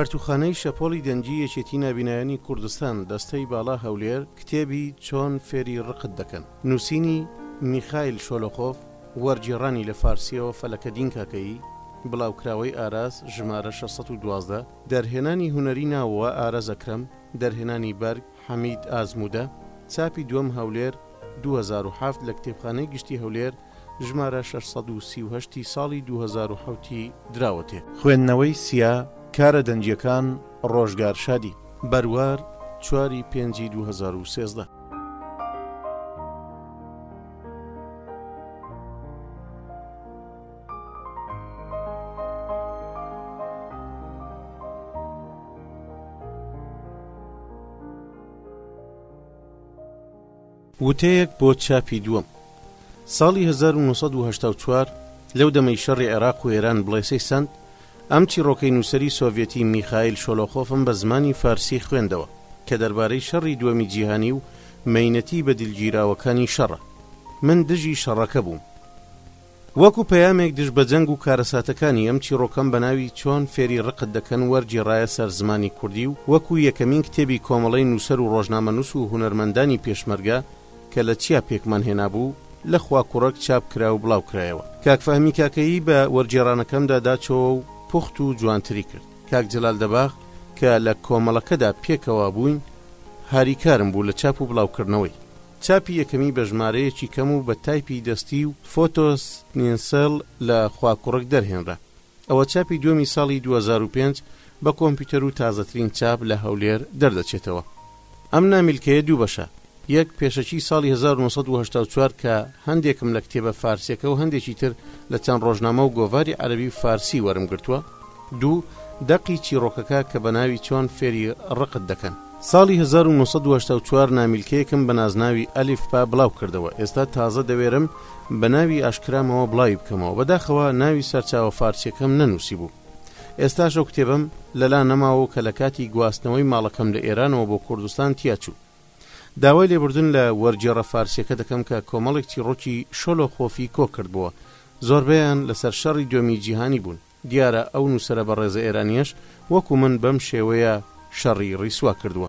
پەرتوخانەی شەپۆلی دەنگی یەکێتی نابینایانی کوردستان دەستەی باڵا هەولێر کتێبی چۆن فێری ڕقت دەکەن نووسینی میخائیل شۆلۆخۆف وەرگێڕانی لە فارسیەوە فەلەکە دین کاکەیی بڵاوکراوەی ئاراس ژمارە 612 دەرهێنانی هونەری ناوەوە ئارەزەکرم دەرهێنانی بەرگ، حەمید ئازموودە، چاپی دووەم هەولێر، دوو هەزار و حەفت لە کتێبخانەی گشتی هەولێر، ژمارە شەش سەد و سی و هەشت ی ساڵی دوو هەزار و حەوت ی دراوەتێ. خوێندنەوەی سیا کارە دەنگیەکان ڕۆژگار شادی. بەروار، چوار ی پێنج ی دوو هەزار و سێزدە. وتەیەک بۆ چاپی دووەم ساڵی 1984 لەو دەمەی شەڕی عێراق و ئێران بڵێسەی سند ئەم چیڕۆکەی نووسری سۆڤەتی میخائیل شۆلۆخۆفم بە زمانی فارسی خوێندەوە کە دەربارەی شەڕی دووەمی جیهانی و مینەتی بە دیلگیراوەکانی شەڕە من دژی شەڕەکە بووم وەکو پەیامێک دژ بە جەنگ و کارەساتەکانی، ئەم چیڕۆکەم بە ناوی چۆن فێری ڕقت دەکەن وەرگێڕایە سەر زمانی کوردی و وەکو یەکەمین کتێبی کۆمەڵەی نووسەر و ڕۆژنامەنووس و هونەرمەندانی پێشمەرگە کە لە چیا پێکمان هێنابوو لە خواکوڕک چاپ کرا و بڵاو کرایەوە. کاک فەهمی کاکەیی بە وەرگێڕانەکەمدا داچۆوە و پوخت و جوانتری کرد. کاک جەلال دەباغ کە لە کۆمەڵەکەدا پێکەوە بووین هاریکارم بوو لە چاپ و بڵاوکردنەوەی. چاپی یەکەمی بە ژمارەیەکی کەم و بە تایپی دەستی و فۆتۆ ستنینسل لە خواکوڕک دەرهێنرا. ئەوە چاپی دووەمی ساڵی دوو هەزار و پێنج بە کۆمپیوتەر و تازەترین چاپ لە هەولێر دەردەچێتەوە. ئەم نامیلکەیە دوو بەشە، یەک پێشەکی ساڵی هەزار و نۆ سەد و هەشتا و چوار کە هەندێکم لە کتێبە فارسییەکە و هەندێکی تر لە چەند ڕۆژنامە و گۆڤاری عەرەبی و فارسی وەرم گرتووە، دوو دەقی چیڕۆکەکە کە بەناوی چۆن فێری ڕقت دەکەن. ساڵی هەزار و نۆ سەد و هەشتا و چوار نامیلکەیەکم بە نازناوی ئەلیف پا بڵاو کردەوە، ئێستا تازە دەوێرم بە ناوی ئاشکرامەوە بڵاوی بکەمەوە، بەداخەوە ناوی سەرچاوە فارسیەکەم نەنوسیبوو. ئێستاش ئەو کتێبەم لەلا نەماوە و کە لە کاتی گواستنەوەی ماڵەکەم لە ئێرانەوە بۆ کوردستان تیا چوو. داوای لێبوردن لە وەرگێڕە فارسیەکە دەکەم کە کۆمەڵێک چیڕۆکی شۆلۆخۆفی کۆ کردبووە، زۆربەیان لەسەر شەڕی دوێمی جیهانی بوون، دیارە ئەو نووسەرە بەڕێزە ئێرانیەش وەکو من بەم شێوەیە شەڕی ڕیسوا کردووە.